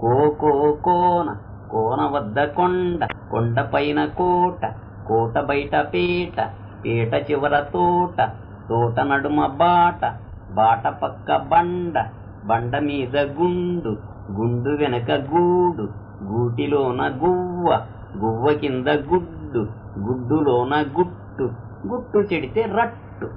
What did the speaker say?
కో కో కోన కోన వద్ద కొండ కొండ పైన కోట కోట బయట పీట పీట చివర తోట తోట నడుమ బాట బాట పక్క బండ బండ మీద గుండు గుండు వెనక గూడు గూటిలోన గువ్వ గువ్వ కింద గుడ్డు గుడ్డులోన గుట్టు గుట్టు చెడితే రట్టు.